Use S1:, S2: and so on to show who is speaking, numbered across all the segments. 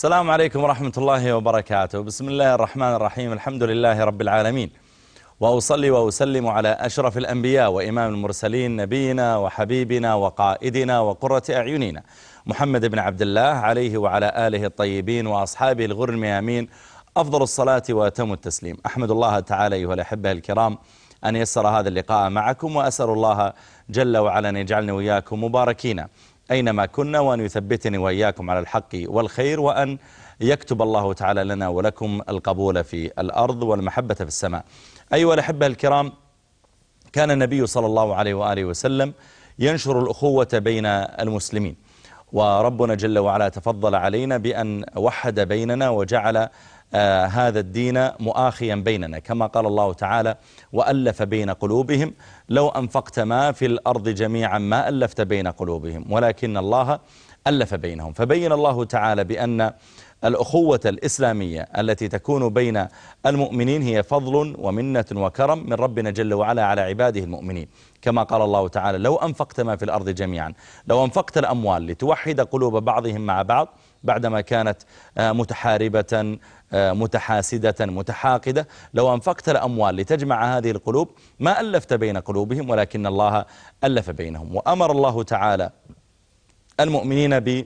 S1: السلام عليكم ورحمة الله وبركاته. بسم الله الرحمن الرحيم. الحمد لله رب العالمين. وأصلي وأسلم على أشرف الأنبياء وإمام المرسلين نبينا وحبيبنا وقائدنا وقرة أعيننا. محمد بن عبد الله عليه وعلى آله الطيبين وأصحابه الغر الميامين. أفضل الصلاة وأتم التسليم. أحمد الله تعالى أيها الأحبة الكرام أن يسر هذا اللقاء معكم وأسأل الله جل وعلا أن يجعلني وإياكم مباركين. أينما كنا وأن يثبتني وإياكم على الحق والخير وأن يكتب الله تعالى لنا ولكم القبول في الأرض والمحبة في السماء. أيها الأحبة الكرام كان النبي صلى الله عليه وآله وسلم ينشر الأخوة بين المسلمين وربنا جل وعلا تفضل علينا بأن وحد بيننا وجعل هذا الدين مؤاخيا بيننا. كما قال الله تعالى وألف بين قلوبهم لو أنفقت ما في الأرض جميعا ما ألفت بين قلوبهم ولكن الله ألف بينهم. فبين الله تعالى بأن الأخوة الإسلامية التي تكون بين المؤمنين هي فضل ومنة وكرم من ربنا جل وعلا على عباده المؤمنين. كما قال الله تعالى لو أنفقت ما في الأرض جميعا لو أنفقت الأموال لتوحد قلوب بعضهم مع بعض بعدما كانت متحاربة متحاسدة متحاقدة. لو أنفقت الأموال لتجمع هذه القلوب ما ألفت بين قلوبهم ولكن الله ألف بينهم. وأمر الله تعالى المؤمنين ب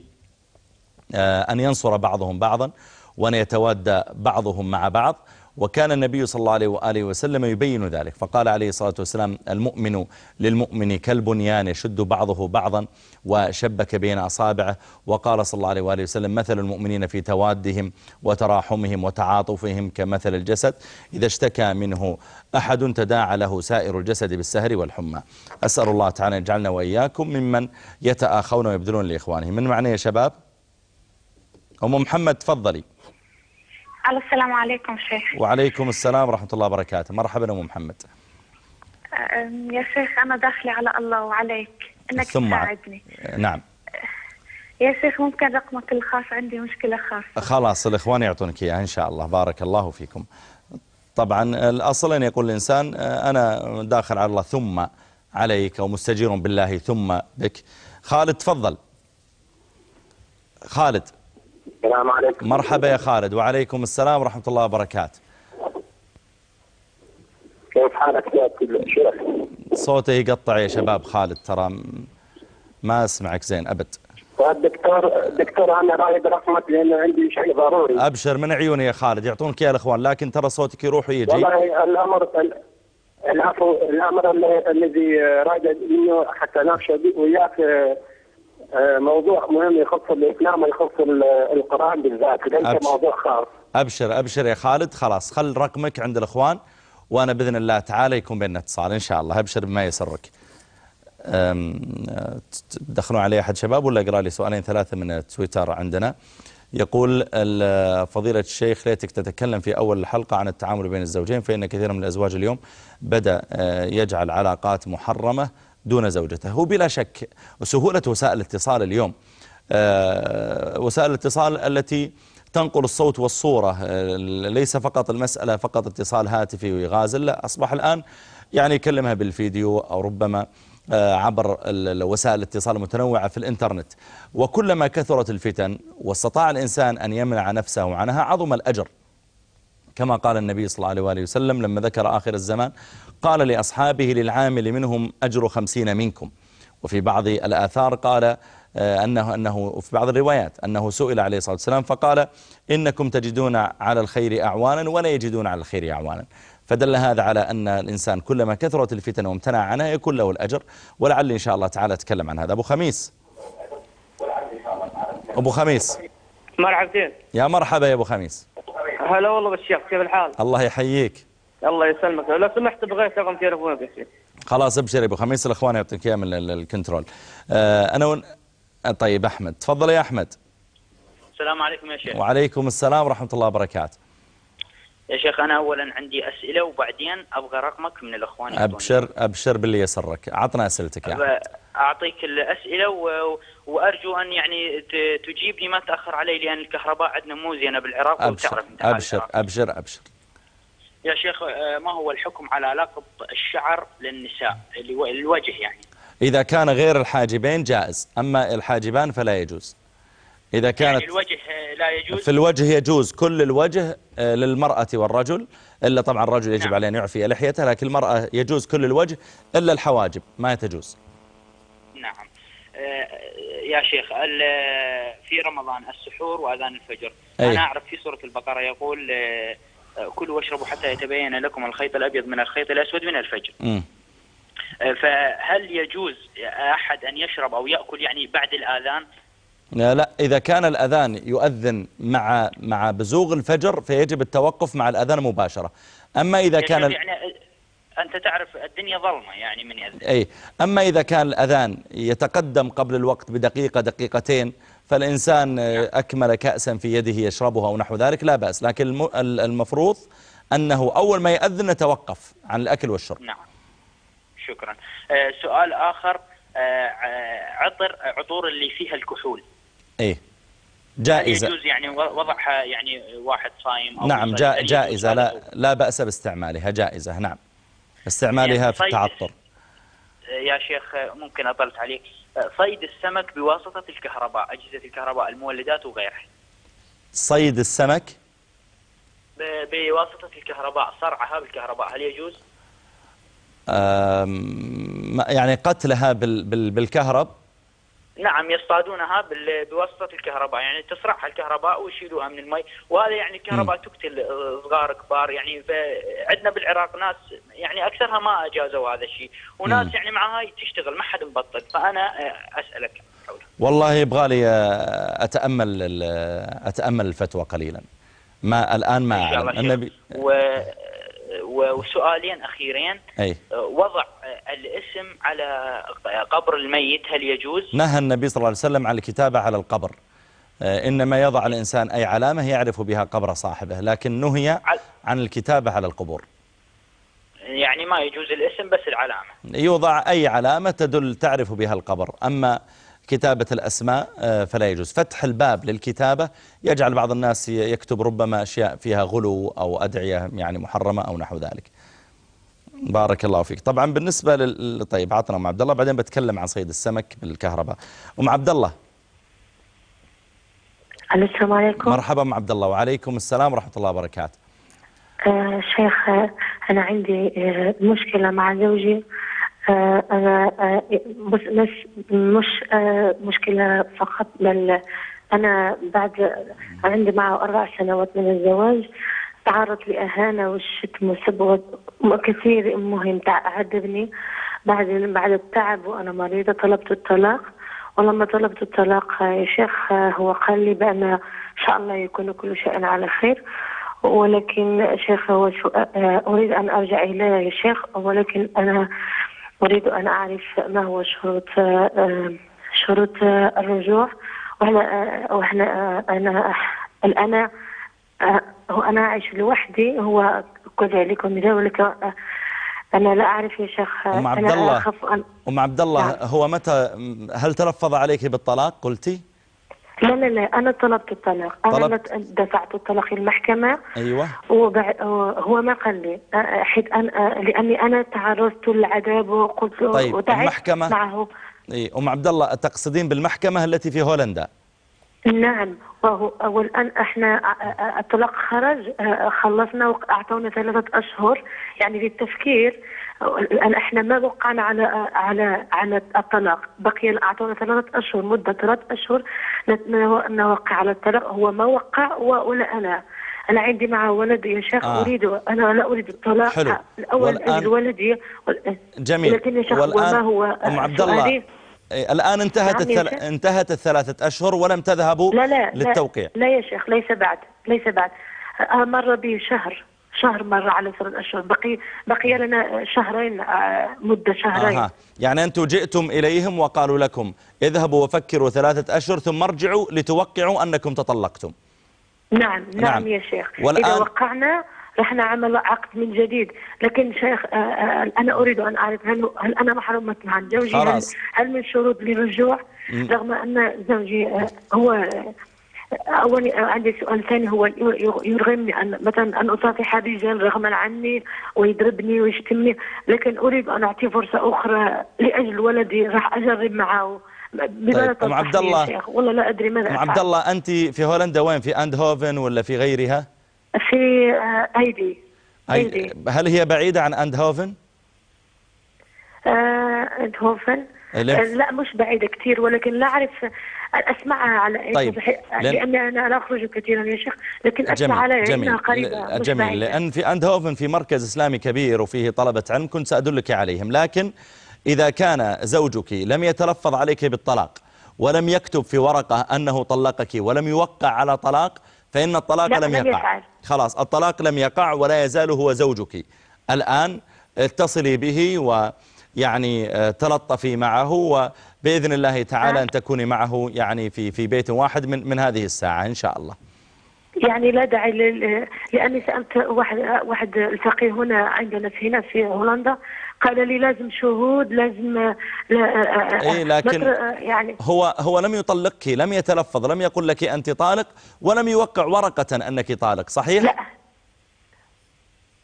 S1: أن ينصر بعضهم بعضا وأن يتوادى بعضهم مع بعض. وكان النبي صلى الله عليه وآله وسلم يبين ذلك. فقال عليه الصلاة والسلام المؤمن للمؤمن كالبنيان يشد بعضه بعضا وشبك بين أصابعه. وقال صلى الله عليه وآله وسلم مثل المؤمنين في توادهم وتراحمهم وتعاطفهم كمثل الجسد. إذا اشتكى منه أحد تداعى له سائر الجسد بالسهر والحمى. أسأل الله تعالى يجعلنا وإياكم ممن يتآخون ويبذلون لإخوانهم من معنى يا شباب؟ أم محمد تفضلي.
S2: السلام عليكم شيخ.
S1: وعليكم السلام ورحمة الله وبركاته. مرحبا أم محمد.
S2: يا شيخ أنا داخلة على الله وعليك. إنك
S1: ثم
S2: تساعدني.
S1: نعم.
S2: يا شيخ ممكن رقمك الخاص؟ عندي مشكلة خاصة.
S1: خلاص الإخوان يعطونك إياها إن شاء الله. بارك الله فيكم. طبعا الأصل أن يقول الإنسان أنا داخل على الله ثم عليك ومستجير بالله ثم بك. خالد تفضل. خالد.
S3: السلام عليكم.
S1: مرحبا يا خالد وعليكم السلام ورحمة الله وبركاته.
S3: كيف حالك يا شيخ؟
S1: صوته يقطع يا شباب خالد ترى ما أسمعك زين أبد.
S3: دكتور دكتور أنا رايد رقمك لأن عندي شيء ضروري.
S1: أبشر من عيوني يا خالد يعطونك يا الإخوان لكن ترى صوتك يروح ويجي.
S3: والله الأمر العفو الأمر الذي رايد إنه حتى نناقش وياك موضوع مهم يخص الإسلام ويخص القرآن بالذات ليس
S1: أبشر.
S3: موضوع خاص.
S1: أبشر أبشر يا خالد. خلاص خل رقمك عند الإخوان وأنا بإذن الله تعالى يكون بيننا اتصال. إن شاء الله. أبشر بما يسرك. تدخلون علي أحد شباب ولا أقرأ لي سؤالين ثلاثة من تويتر عندنا. يقول فضيلة الشيخ ليتك تتكلم في أول الحلقة عن التعامل بين الزوجين فإن كثير من الأزواج اليوم بدأ يجعل علاقات محرمة دون زوجته. هو بلا شك سهولة وسائل الاتصال اليوم. وسائل الاتصال التي تنقل الصوت والصورة ليس فقط المسألة فقط اتصال هاتفي ويغازل لا أصبح الآن يعني يكلمها بالفيديو أو ربما عبر وسائل الاتصال المتنوعة في الإنترنت. وكلما كثرت الفتن واستطاع الإنسان أن يمنع نفسه عنها عظم الأجر. كما قال النبي صلى الله عليه وآله وسلم لما ذكر آخر الزمان قال لأصحابه للعامل منهم أجر خمسين منكم. وفي بعض الآثار قال أنه, أنه في بعض الروايات أنه سئل عليه الصلاة والسلام فقال إنكم تجدون على الخير أعوانا ولا يجدون على الخير أعوانا. فدل هذا على أن الإنسان كلما كثرت الفتن وامتنع عنها يكون له الأجر. ولعل إن شاء الله تعالى أتكلم عن هذا. أبو خميس. أبو خميس.
S4: مرحبتين.
S1: يا مرحبا يا أبو خميس.
S4: هلا والله بالشيخ كيف الحال؟
S1: الله يحييك.
S4: الله يسلمك. لو سمحت بغيت رقم تليفونك يا شيخ
S1: خلاص ابشر يا أبو خميس. الأخوان يعطيك اياه من الكنترول. آه أنا ون... طيب أحمد. تفضل يا أحمد.
S5: السلام عليكم يا شيخ.
S1: وعليكم السلام ورحمة الله وبركاته.
S5: يا شيخ أنا اولا عندي أسئلة وبعدين أبغى رقمك من الأخوان.
S1: أبشر أبشر باللي يسرك. عطنا أسئلتك يا أحمد.
S5: أعطيك الأسئلة و... وأرجو أن يعني ت... تجيب لي ما تأخر علي لأن الكهرباء عندنا مو زينة بالعراق
S1: أبشر
S5: وتعرف أبشر.
S1: أبشر أبشر.
S5: يا شيخ آه، ما هو الحكم على لقط الشعر للنساء؟ الوجه يعني.
S1: إذا كان غير الحاجبين جائز أما الحاجبان فلا يجوز. إذا
S5: يعني
S1: كانت
S5: الوجه آه، لا يجوز؟
S1: في الوجه يجوز كل الوجه آه، للمرأة والرجل إلا طبعا الرجل يجب
S5: نعم.
S1: عليه أن يعفي لحيته لكن المرأة يجوز كل الوجه إلا الحواجب ما تجوز.
S5: نعم. يا شيخ في رمضان السحور وأذان الفجر.
S1: أي.
S5: أنا أعرف في سورة البقرة يقول كلوا واشربوا حتى يتبين لكم الخيط الأبيض من الخيط الأسود من الفجر.
S1: مم.
S5: آه، فهل يجوز أحد أن يشرب أو يأكل يعني بعد الآذان؟
S1: لا لا إذا كان الأذان يؤذن مع مع بزوغ الفجر فيجب التوقف مع الأذان مباشرة. أما إذا كان
S5: يعني آه، أنت تعرف الدنيا ظلمة يعني من يأذن.
S1: أي أما إذا كان الأذان يتقدم قبل الوقت بدقيقة دقيقتين فالإنسان آه، أكمل كأسا في يده يشربها أو نحو ذلك لا بأس. لكن الم- ال- المفروض أنه أول ما يأذن نتوقف عن الأكل والشرب.
S5: نعم. شكرا. آه، سؤال آخر. آه، آه، عطر عطور اللي فيها الكحول.
S1: أي
S5: هل
S1: جائزة.
S5: يجوز يعني وضعها يعني واحد صايم أو
S1: نعم؟ جا جائزة. لا؟ لا بأس باستعمالها. جائزة. نعم. استعمالها
S5: يعني
S1: في
S5: صيد-
S1: التعطر.
S5: يا شيخ ممكن أطلت عليك. صيد السمك بواسطة الكهرباء أجهزة الكهرباء المولدات وغيرها.
S1: صيد السمك؟
S5: بواسطة الكهرباء صرعها بالكهرباء هل يجوز؟
S1: يعني قتلها بال بال بالكهرب؟
S5: نعم يصطادونها بواسطة الكهرباء. يعني تصرعها الكهرباء ويشيلوها من المي. وهذا يعني الكهرباء تقتل آه، صغار كبار. يعني عندنا بالعراق ناس يعني أكثرها ما أجازوا هذا الشيء. وناس. يعني مع هاي تشتغل ما حد مبطل. فأنا آه، أسألك حوله
S1: والله يبغى لي آه، أتأمل ال- أتأمل الفتوى قليلا. ما الآن ما
S5: الله
S1: النبي.
S5: و... وسؤالين أخيرين.
S1: أي.
S5: وضع الاسم على قبر الميت هل يجوز؟
S1: نهى النبي صلى الله عليه وسلم عن الكتابة على القبر. آه، إنما يضع الإنسان أي علامة يعرف بها قبر صاحبه لكن نهي عن الكتابة على القبور.
S5: يعني ما يجوز الاسم بس العلامة.
S1: يوضع أي علامة تدل تعرف بها القبر. أما كتابة الأسماء آه، فلا يجوز. فتح الباب للكتابة يجعل بعض الناس يكتب ربما أشياء فيها غلو أو أدعية يعني محرمة أو نحو ذلك. بارك الله فيك. طبعا بالنسبة لل طيب عطنا أم عبد الله بعدين بتكلم عن صيد السمك بالكهرباء. أم عبد الله.
S6: السلام عليكم.
S1: مرحبا أم عبد الله وعليكم السلام ورحمة الله وبركاته.
S6: آه شيخ آه أنا عندي آه مشكلة مع زوجي. أنا بس مش مش مشكله فقط بل أنا بعد عندي معه أربع سنوات من الزواج تعرض لإهانة والشتم والسب وكثير مهم عذبني بعد بعد التعب وأنا مريضة طلبت الطلاق ولما طلبت الطلاق يا شيخ هو قال لي بأن إن شاء الله يكون كل شيء على خير ولكن شيخ هو أريد أن أرجع إليه يا شيخ ولكن أنا أريد أن أعرف ما هو شروط آه، آه، شروط آه، الرجوع وأنا آه، وأنا آه، أنا الآن آه، هو أنا أعيش لوحدي هو كذلك وذلك آه، أنا لا أعرف يا شيخ آه،
S1: أم عبد الله. أم عبد الله. هو متى هل تلفظ عليك بالطلاق قلتي
S6: لا لا لا أنا طلبت الطلاق. أنا
S1: طلبت.
S6: دفعت الطلاق المحكمة
S1: أيوة.
S6: وبعد هو ما قال لي. حيث أنا لأني أنا تعرضت للعذاب وقلت
S1: طيب،
S6: وتعبت
S1: المحكمة؟
S6: معه.
S1: إيه، أم عبد الله تقصدين بالمحكمة التي في هولندا؟
S6: نعم. وهو والآن إحنا الطلاق خرج خلصنا وأعطونا ثلاثة أشهر. يعني للتفكير الآن إحنا ما وقعنا على على على الطلاق. بقي أعطونا ثلاثة أشهر مدة ثلاثة أشهر نت- نوقع على الطلاق. هو ما وقع ولا أنا. أنا عندي مع ولدي يا شيخ
S1: آه.
S6: أريد أنا لا أريد الطلاق.
S1: حلو.
S6: الأول
S1: والآن-
S6: أجل ولدي.
S1: جميل.
S6: لكن يا شيخ وما
S1: والآن
S6: هو
S1: أم
S6: آه،
S1: عبد الله؟ إيه، الآن انتهت
S6: نعم
S1: الثل... انتهت الثلاثة أشهر ولم تذهبوا
S6: لا لا
S1: للتوقيع.
S6: لا, لا يا شيخ ليس بعد ليس بعد. آه، مر بي شهر. شهر مر على ثلاث أشهر بقي بقي لنا شهرين آه، مدة شهرين
S1: أها. يعني أنتم جئتم إليهم وقالوا لكم اذهبوا وفكروا ثلاثة أشهر ثم ارجعوا لتوقعوا أنكم تطلقتم
S6: نعم نعم,
S1: نعم.
S6: يا شيخ
S1: والآن-
S6: إذا وقعنا رح نعمل عقد من جديد لكن شيخ آه، آه، أنا أريد أن أعرف هل, هل أنا محرومة عن زوجي هل. هل من شروط للرجوع. رغم أن زوجي آه، هو آه، آه، عندي سؤال ثاني هو ير- يرغمني أن مثلا أن أصافح رجال رغما عني ويضربني ويشتمني لكن أريد أن أعطيه فرصة أخرى لأجل ولدي راح أجرب معه.
S1: طيب، أم عبد الله-
S6: والله لا أدري ماذا أفعل.
S1: عبد الله أنت في هولندا وين؟ في أندهوفن ولا في غيرها؟
S6: في آه، أيدي أيدي
S1: أي- هل هي بعيدة عن أندهوفن؟
S6: آه، أندهوفن.
S1: لا.
S6: آه، لا مش بعيدة كثير ولكن لا أعرف أسمعها على
S1: طيب، لأن-
S6: لأني أنا لا أخرج كثيرا يا شيخ لكن أسمع على
S1: جميل
S6: إنها قريبة
S1: جميل
S6: بعيدة.
S1: لأن في أندهوفن في مركز إسلامي كبير وفيه طلبة علم كنت سأدلك عليهم لكن إذا كان زوجك لم يتلفظ عليك بالطلاق ولم يكتب في ورقة أنه طلقك ولم يوقع على طلاق فإن الطلاق
S6: لا،
S1: لم يقع
S6: يفعل.
S1: خلاص الطلاق لم يقع ولا يزال هو زوجك الآن اتصلي به ويعني آه، تلطفي معه وبإذن الله تعالى
S6: آه.
S1: أن تكوني معه يعني في في بيت واحد من من هذه الساعة إن شاء الله
S6: يعني لا داعي. لأني سألت واحد واحد التقي هنا عندنا في هنا في هولندا قال لي لازم شهود لازم لا...
S1: إيه، لكن-
S6: يعني
S1: هو هو لم يطلقك لم يتلفظ لم يقل لك أنت طالق ولم يوقع ورقة أنك طالق صحيح؟
S6: لا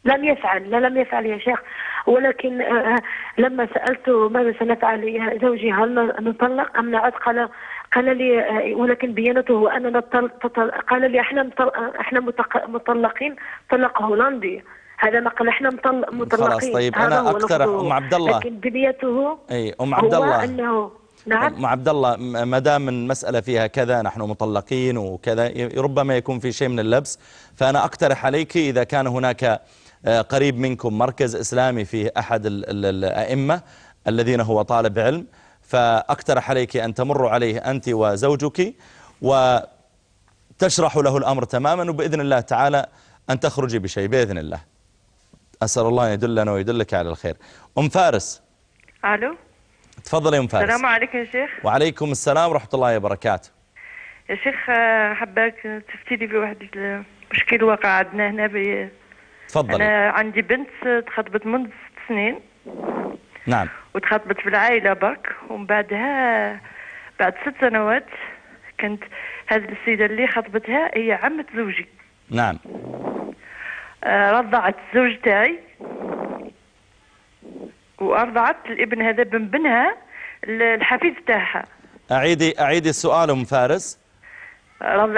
S6: لم يفعل لا لم يفعل يا شيخ. ولكن آه، لما سألته ماذا سنفعل يا زوجي هل نطلق أم نعد؟ قال قال لي آه، ولكن بينته تطل قال لي إحنا إحنا مطلقين. طلق هولندي. هذا ما قال إحنا مطل- مطلقين.
S1: طيب، أنا
S6: هو
S1: أقترح
S6: لفظه.
S1: أم عبد الله.
S6: لكن بنيته
S1: أي أم عبد الله
S6: أنه نعم.
S1: أم عبد الله ما دام المسألة فيها كذا نحن مطلقين وكذا ربما يكون في شيء من اللبس. فأنا أقترح عليك إذا كان هناك آه، قريب منكم مركز إسلامي فيه أحد ال- ال- الأئمة الذين هو طالب علم. فأقترح عليك أن تمروا عليه أنت وزوجك وتشرح له الأمر تماما وبإذن الله تعالى أن تخرجي بشيء بإذن الله. أسأل الله أن يدلنا ويدلك على الخير. أم فارس.
S7: ألو.
S1: تفضلي يا أم فارس.
S7: السلام عليكم يا شيخ.
S1: وعليكم السلام ورحمة الله وبركاته.
S7: يا شيخ آه، حباك تفتي في واحد المشكل وقع عندنا هنا ب...
S1: تفضلي.
S7: أنا عندي بنت تخطبت منذ ست سنين.
S1: نعم.
S7: وتخطبت في العائلة برك. ومن بعدها بعد ست سنوات كانت هذه السيدة اللي خطبتها هي عمة زوجي.
S1: نعم.
S7: آه، رضعت الزوج تاعي. وأرضعت الابن هذا بن بنها الحفيد تاعها.
S1: أعيدي أعيدي السؤال أم فارس.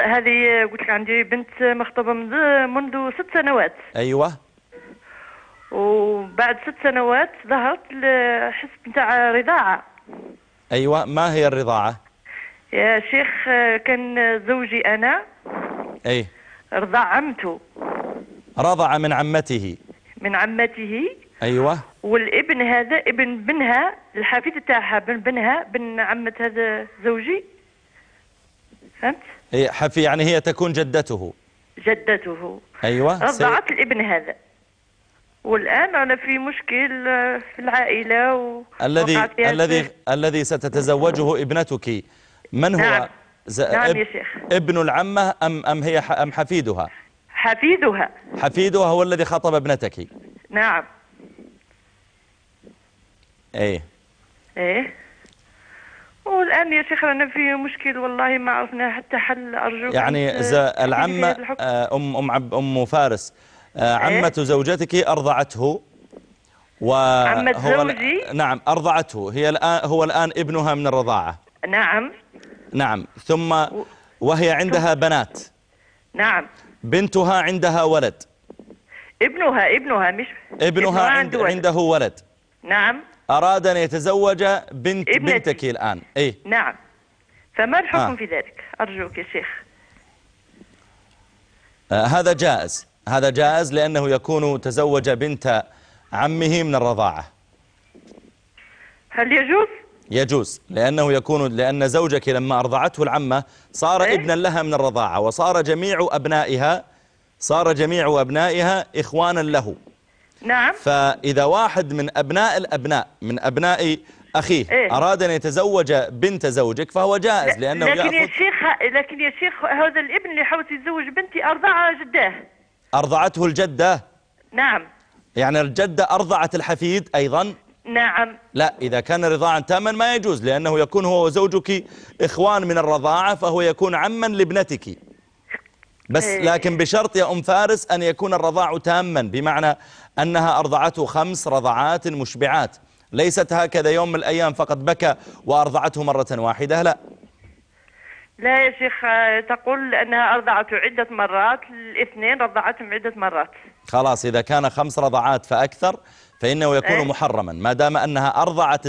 S7: هذه قلت لك عندي بنت مخطوبة منذ منذ ست سنوات.
S1: أيوة.
S7: وبعد ست سنوات ظهرت الحس نتاع رضاعة.
S1: أيوة. ما هي الرضاعة؟
S7: يا شيخ كان زوجي أنا.
S1: أي.
S7: رضع عمته.
S1: رضع من عمته.
S7: من عمته.
S1: أيوة.
S7: والابن هذا ابن بنها الحفيد تاعها بن بنها بن عمة هذا زوجي. فهمت؟
S1: هي حفي يعني هي تكون جدته.
S7: جدته.
S1: أيوة سي-
S7: رضعت الابن هذا. والآن أنا في مشكل آه، في العائلة و...
S1: الذي الذي. الذي ستتزوجه ابنتك. من هو؟
S7: نعم.
S1: ز...
S7: نعم يا شيخ.
S1: ابن العمة أم أم هي ح... أم حفيدها؟
S7: حفيدها.
S1: حفيدها هو الذي خطب ابنتك.
S7: نعم.
S1: أي
S7: إيه. والآن يا شيخ أنا في مشكل والله ما عرفنا حتى حل. أرجوك
S1: يعني
S7: هذا الحكم.
S1: آه، أم أم عب... أم فارس آه،
S7: إيه؟
S1: عمة زوجتك أرضعته و
S7: عمة
S1: هو ال-
S7: زوجي؟
S1: نعم أرضعته. هي الآن هو الآن ابنها من الرضاعة.
S7: نعم.
S1: نعم. ثم وهي عندها بنات.
S7: نعم.
S1: بنتها عندها ولد.
S7: ابنها ابنها مش
S1: ابنها عند
S7: عنده ولد.
S1: عنده ولد.
S7: نعم.
S1: أراد أن يتزوج بنت
S7: ابنتي.
S1: بنتك الآن. أي
S7: نعم. فما الحكم
S1: آه.
S7: في ذلك؟ أرجوك يا شيخ.
S1: آه هذا جائز. هذا جائز لأنه يكون تزوج بنت عمه من الرضاعة.
S7: هل يجوز؟
S1: يجوز. لأنه يكون لأن زوجك لما أرضعته العمة صار
S7: إيه؟
S1: ابنا لها من الرضاعة وصار جميع أبنائها صار جميع أبنائها إخوانا له.
S7: نعم.
S1: فإذا واحد من أبناء الأبناء من أبناء أخيه
S7: إيه؟
S1: أراد أن يتزوج بنت زوجك فهو جائز لأنه
S7: لكن يا
S1: يأخذ
S7: شيخ لكن يا شيخ هذا الابن اللي حاول يتزوج بنتي أرضع جداه.
S1: أرضعته الجدة؟
S7: نعم.
S1: يعني الجدة أرضعت الحفيد أيضا؟
S7: نعم.
S1: لا إذا كان رضاعا تاما ما يجوز لأنه يكون هو وزوجك إخوان من الرضاعة فهو يكون عما لابنتك. بس
S7: إيه.
S1: لكن بشرط يا أم فارس أن يكون الرضاع تاما بمعنى أنها أرضعته خمس رضعات مشبعات. ليست هكذا يوم من الأيام فقط بكى وأرضعته مرة واحدة لا.
S7: لا يا شيخ تقول أنها أرضعته عدة مرات الاثنين رضعتهم عدة مرات.
S1: خلاص إذا كان خمس رضعات فأكثر فإنه يكون
S7: إيه.
S1: محرما. ما دام أنها أرضعت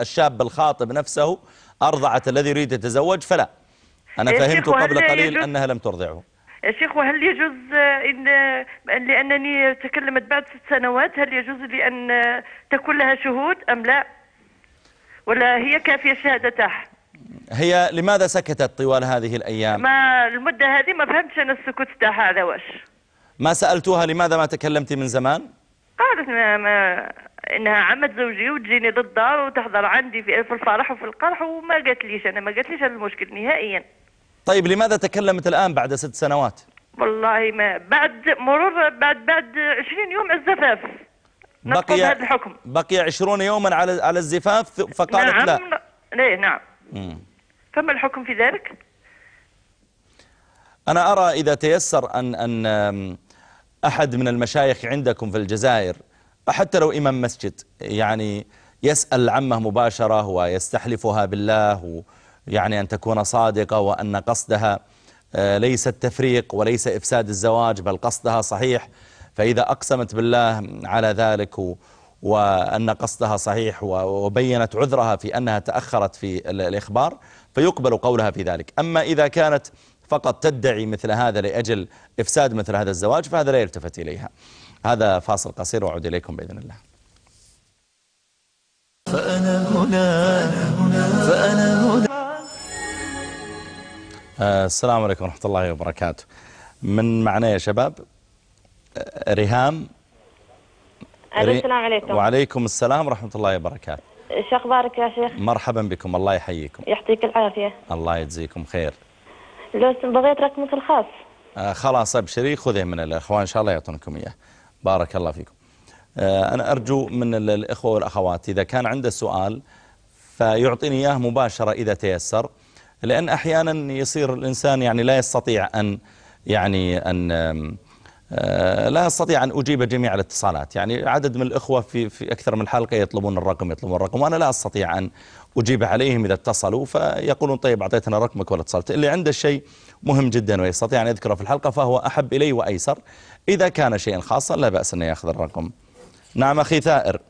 S1: الشاب الخاطب نفسه أرضعت الذي يريد يتزوج فلا. أنا فهمت قبل قليل
S7: يجوز-
S1: أنها لم ترضعه.
S7: يا شيخ وهل يجوز إن لأنني تكلمت بعد ست سنوات هل يجوز لي أن تكون لها شهود أم لا؟ ولا هي كافية شهادته
S1: هي لماذا سكتت طوال هذه الأيام؟
S7: ما المدة هذه ما فهمتش أنا السكوت تاعها هذا واش
S1: ما سألتوها لماذا ما تكلمت من زمان؟
S7: قالت ما, ما إنها عمت زوجي وتجيني للدار وتحضر عندي في الفرح وفي القرح وما قالت ليش أنا ما قالت ليش المشكل نهائيا.
S1: طيب لماذا تكلمت الآن بعد ست سنوات؟
S7: والله ما بعد مرور بعد بعد 20 يوم الزفاف. نطلب هذا الحكم.
S1: بقي عشرون يوما على على الزفاف فقالت
S7: نعم
S1: لا.
S7: ليه نعم.
S1: مم.
S7: فما الحكم في ذلك؟
S1: أنا أرى إذا تيسر أن أن أحد من المشايخ عندكم في الجزائر حتى لو إمام مسجد يعني يسأل عمه مباشرة ويستحلفها بالله يعني أن تكون صادقة وأن قصدها آه، ليس التفريق وليس إفساد الزواج بل قصدها صحيح. فإذا أقسمت بالله على ذلك وأن قصدها صحيح وبينت عذرها في أنها تأخرت في ال- الإخبار فيقبل قولها في ذلك. أما إذا كانت فقط تدعي مثل هذا لأجل إفساد مثل هذا الزواج فهذا لا يلتفت إليها. هذا فاصل قصير وأعود إليكم بإذن الله.
S8: فأنا هنا فأنا هنا.
S1: السلام عليكم ورحمة الله وبركاته. من معنا يا شباب؟ آه، ريهام؟
S9: السلام عليكم.
S1: وعليكم السلام ورحمة الله وبركاته.
S9: شو أخبارك يا شيخ؟
S1: مرحبا بكم الله يحييكم.
S9: يعطيك العافية.
S1: الله يجزيكم خير.
S9: لو بغيت رقمك الخاص.
S1: آه، خلاص ابشري خذه من الأخوان إن شاء الله يعطونكم إياه. بارك الله فيكم. آه، أنا أرجو من ال- الإخوة والأخوات إذا كان عنده سؤال فيعطيني إياه مباشرة إذا تيسر. لأن أحيانا يصير الإنسان يعني لا يستطيع أن يعني أن آه، لا أستطيع أن أجيب جميع الاتصالات. يعني عدد من الإخوة في, في أكثر من حلقة يطلبون الرقم يطلبون الرقم وأنا لا أستطيع أن أجيب عليهم إذا اتصلوا فيقولون طيب أعطيتنا رقمك ولا اتصلت اللي عنده شيء مهم جدا ويستطيع أن يذكره في الحلقة فهو أحب إلي وأيسر. إذا كان شيئا خاصا لا بأس أن يأخذ الرقم. نعم أخي ثائر.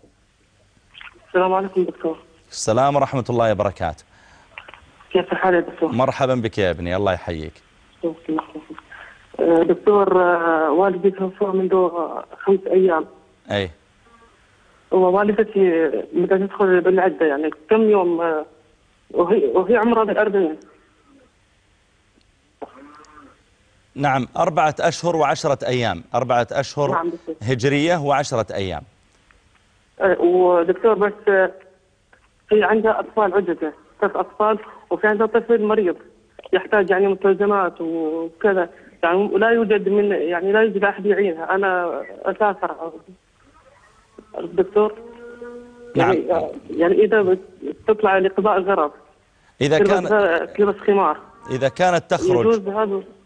S10: السلام عليكم دكتور.
S1: السلام ورحمة الله وبركاته.
S10: كيف الحال يا دكتور؟
S1: مرحبا بك يا ابني الله يحييك.
S10: آه، دكتور آه، والدي توفى منذ خمس أيام.
S1: أي.
S10: ووالدتي بدأت تدخل بالعدة؟ يعني كم يوم؟ آه، وهي وهي عمرها بالأربعين.
S1: نعم أربعة أشهر وعشرة أيام. أربعة أشهر
S10: نعم.
S1: هجرية وعشرة أيام.
S10: ودكتور بس هي عندها أطفال عدة. ثلاث أطفال. وفي عندها طفل مريض يحتاج يعني مستلزمات وكذا. يعني ولا يوجد من يعني لا يوجد أحد يعينها. أنا أسافر. دكتور
S1: نعم.
S10: يعني يعني إذا بت- تطلع لقضاء غرض. تلبس
S1: كان
S10: تلبس خمار.
S1: إذا كانت تخرج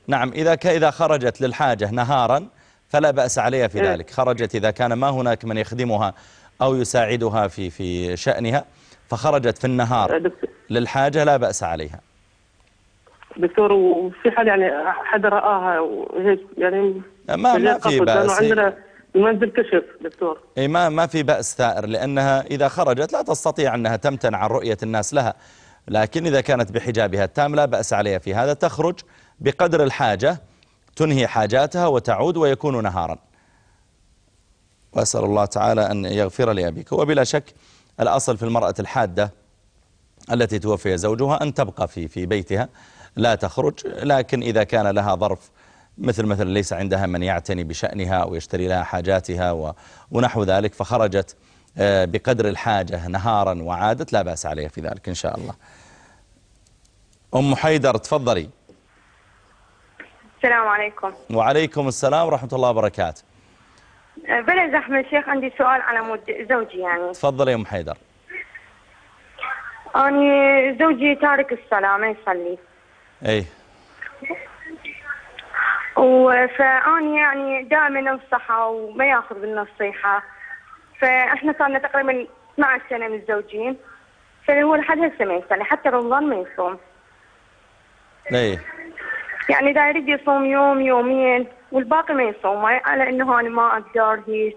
S1: نعم إذا ك... إذا خرجت للحاجة نهارا فلا بأس عليها في
S10: إيه.
S1: ذلك. خرجت إذا كان ما هناك من يخدمها أو يساعدها في في شأنها. فخرجت في النهار.
S10: دكتور-
S1: للحاجة لا بأس عليها.
S10: دكتور وفي حال يعني حدا رآها وهيك يعني
S1: ما ما في بأس.
S10: عندنا المنزل كشف دكتور.
S1: إيه ما ما في بأس ثائر لأنها إذا خرجت لا تستطيع أنها تمتنع عن رؤية الناس لها. لكن إذا كانت بحجابها التام لا بأس عليها في هذا. تخرج بقدر الحاجة تنهي حاجاتها وتعود ويكون نهارا. وأسأل الله تعالى أن يغفر لأبيك. وبلا شك الأصل في المرأة الحادة التي توفي زوجها أن تبقى في في بيتها لا تخرج لكن إذا كان لها ظرف مثل مثلا ليس عندها من يعتني بشأنها أو يشتري لها حاجاتها ونحو ذلك فخرجت آه، بقدر الحاجة نهارا وعادت لا بأس عليها في ذلك إن شاء الله. أم حيدر تفضلي.
S2: السلام عليكم.
S1: وعليكم السلام ورحمة الله وبركاته.
S2: بلا زحمة شيخ عندي سؤال على مود زوجي يعني.
S1: تفضلي يا أم حيدر.
S2: أنا زوجي تارك الصلاة ما يصلي.
S1: أي
S2: فأنا يعني دائما أنصحه وما يأخذ بالنصيحة. فإحنا صارنا تقريبا 12 سنة متزوجين فهو لحد هسه ما يصلي حتى رمضان ما يصوم.
S1: اي
S2: يعني دا يريد يصوم يوم يومين. والباقي ما يصوم على إنه أنا ما أقدر هيك.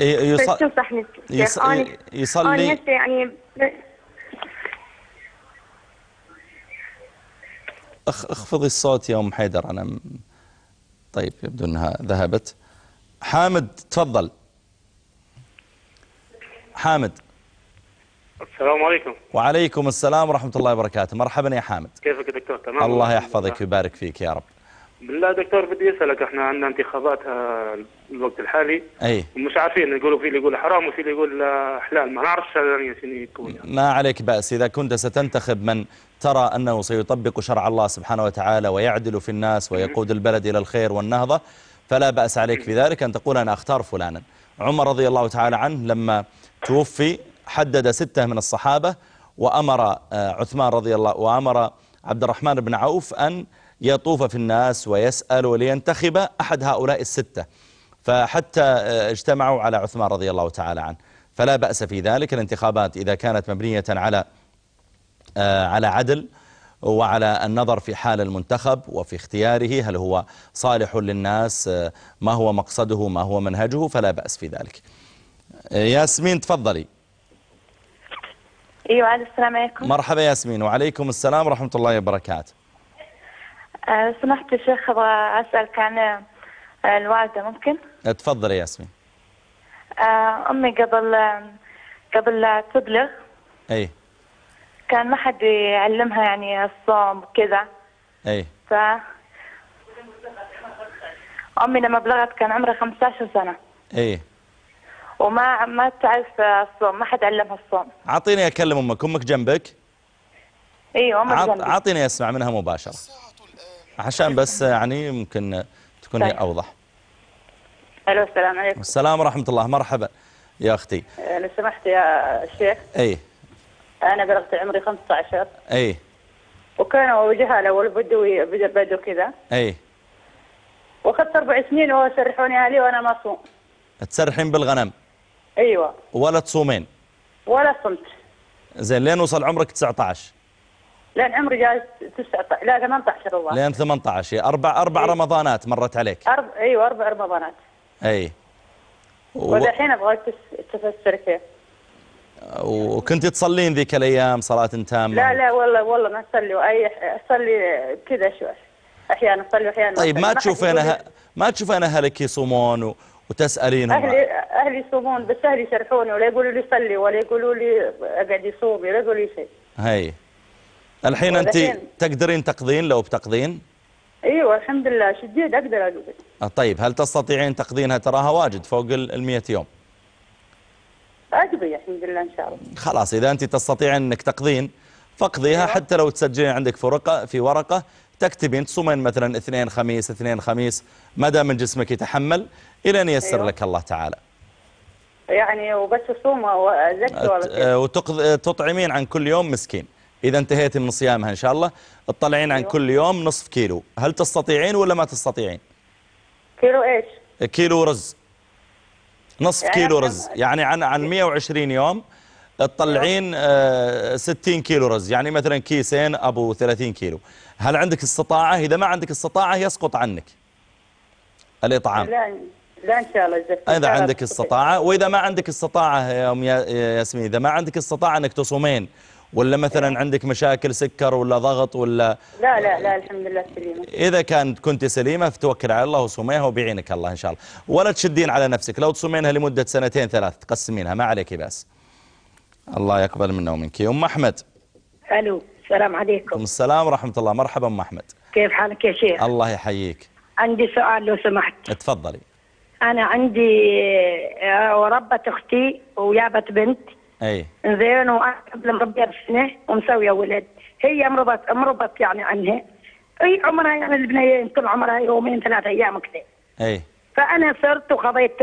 S1: يص...
S2: بس تنصحني
S1: يص...
S2: شيخ أنا
S1: يصلي
S2: أنا هسه يعني
S1: أخ... اخفضي الصوت يا ام حيدر أنا م- طيب يبدو إنها ذهبت. حامد تفضل. حامد.
S11: السلام عليكم.
S1: وعليكم السلام ورحمة الله وبركاته. مرحبا يا حامد.
S11: كيفك يا دكتور؟ تمام.
S1: الله يحفظك ويبارك فيك يا رب.
S11: بالله دكتور بدي أسألك إحنا عندنا انتخابات آه، الوقت الحالي.
S1: أي.
S11: ومش عارفين يقولوا في اللي يقول حرام وفي اللي يقول آه، حلال. ما نعرفش يعني شنو يكون يعني.
S1: ما عليك بأس. إذا كنت ستنتخب من ترى أنه سيطبق شرع الله سبحانه وتعالى ويعدل في الناس ويقود البلد إلى الخير والنهضة فلا بأس عليك في ذلك أن تقول أنا أختار فلانا. عمر رضي الله تعالى عنه لما توفي حدد ستة من الصحابة وأمر آه، عثمان رضي الله وأمر عبد الرحمن بن عوف أن يطوف في الناس ويسأل ولينتخب أحد هؤلاء الستة. فحتى آه، اجتمعوا على عثمان رضي الله تعالى عنه. فلا بأس في ذلك. الانتخابات إذا كانت مبنية على آه، على عدل وعلى النظر في حال المنتخب وفي اختياره هل هو صالح للناس ما هو مقصده ما هو منهجه فلا بأس في ذلك. ياسمين تفضلي.
S9: أيوه السلام عليكم.
S1: مرحبا ياسمين وعليكم السلام ورحمة الله وبركاته.
S9: آه، سمحت يا شيخ أبغى أسألك عن آه، الوالدة ممكن؟
S1: تفضلي يا ياسمين.
S9: آه، أمي قبل قبل لا تبلغ
S1: أي.
S9: كان ما حد يعلمها يعني الصوم وكذا.
S1: أي.
S9: ف أمي لما بلغت كان عمرها 15 سنة.
S1: أي.
S9: وما ما تعرف الصوم ما حد علمها الصوم.
S1: أعطيني أكلم أمك أمك جنبك؟
S9: أيوه أمك
S1: عط-. أعطيني أسمع منها مباشرة. عشان بس يعني ممكن تكوني
S9: طيب.
S1: أوضح.
S12: ألو السلام عليكم.
S1: السلام ورحمة الله. مرحبا يا أختي.
S12: آه، لو سمحت يا شيخ.
S1: أي.
S12: أنا بلغت عمري 15
S1: أي.
S12: وكانوا جهله والبدوي بدو كذا.
S1: أي.
S12: وأخذت أربع سنين وسرحوني أهلي وأنا ما أصوم.
S1: تسرحين بالغنم.
S12: أيوه.
S1: ولا تصومين؟
S12: ولا صمت.
S1: زين لين وصل عمرك 19
S12: لأن عمري جاي 19 لا 18 والله
S1: لين 18 هي أربع أربع رمضانات مرت عليك.
S12: أرب... أيوه أربع رمضانات.
S1: أي. و...
S12: ودحين أبغى تس- تفسر كيف.
S1: وكنت تصلين ذيك الأيام صلاة تامة؟
S12: لا لا والله والله ما أصلي اي أصلي كذا شوي. أحيانا أصلي واحيانا
S1: طيب. ما تشوفين أه... ما تشوفين أهلك يصومون و... وتسألينهم.
S12: أهلي أهلي يصومون بس أهلي يشرحوني ولا يقولوا لي صلي ولا يقولوا لي أقعد يصوم ولا يقولوا لي شيء.
S1: هي الحين
S12: ودحين-
S1: تقدرين تقضين لو بتقضين؟
S12: أيوه الحمد لله. شديد أقدر أقول
S1: آه، طيب هل تستطيعين تقضينها؟ تراها واجد فوق ال 100 يوم.
S12: أقضي الحمد لله إن شاء الله.
S1: خلاص إذا أنت تستطيعين أنك تقضين فاقضيها حتى لو تسجلين عندك في ورقة في ورقة تكتبين تصومين مثلا اثنين خميس اثنين خميس ما دام من جسمك يتحمل إلى أن ييسر
S12: أيوة.
S1: لك الله تعالى.
S12: يعني وبس ولا كيف؟
S1: آه، تطعمين عن كل يوم مسكين. إذا انتهيت من صيامها إن شاء الله تطلعين عن
S12: أيوة.
S1: كل يوم نصف كيلو. هل تستطيعين ولا ما تستطيعين؟
S12: كيلو إيش؟
S1: كيلو رز. نصف
S12: يعني
S1: كيلو. رز. يعني عن عن 120 يوم تطلعين آه، 60 كيلو رز. يعني مثلا كيسين أبو 30 كيلو. هل عندك استطاعة؟ إذا ما عندك استطاعة يسقط عنك. الإطعام.
S12: لا لا إن شاء الله
S1: إذا
S12: الله
S1: عندك
S12: بستطيع.
S1: استطاعة. وإذا ما عندك استطاعة يا أم يا- يا ياسمين إذا ما عندك استطاعة أنك تصومين ولا مثلا عندك مشاكل سكر ولا ضغط ولا
S12: لا لا لا الحمد لله سليمة.
S1: إذا كانت كنت سليمة فتوكل على الله وصوميها وبيعينك الله إن شاء الله. ولا تشدين على نفسك. لو تصومينها لمدة سنتين ثلاث تقسمينها ما عليك بأس. الله يقبل منا ومنك. أم أحمد.
S13: ألو السلام عليكم.
S1: عليكم السلام ورحمة الله. مرحبا أم أحمد.
S13: كيف حالك يا شيخ؟
S1: الله يحييك.
S13: عندي سؤال لو سمحت.
S1: تفضلي
S13: أنا عندي آه، وربت أختي وجابت بنت.
S1: أي.
S13: زين وأنا قبل مربيها بسنه ومسوية ولد. هي مربت مربت يعني عنها. أي عمرها يعني البنيه كل عمرها يومين ثلاثة أيام كذا.
S1: أي.
S13: فأنا صرت وخذيت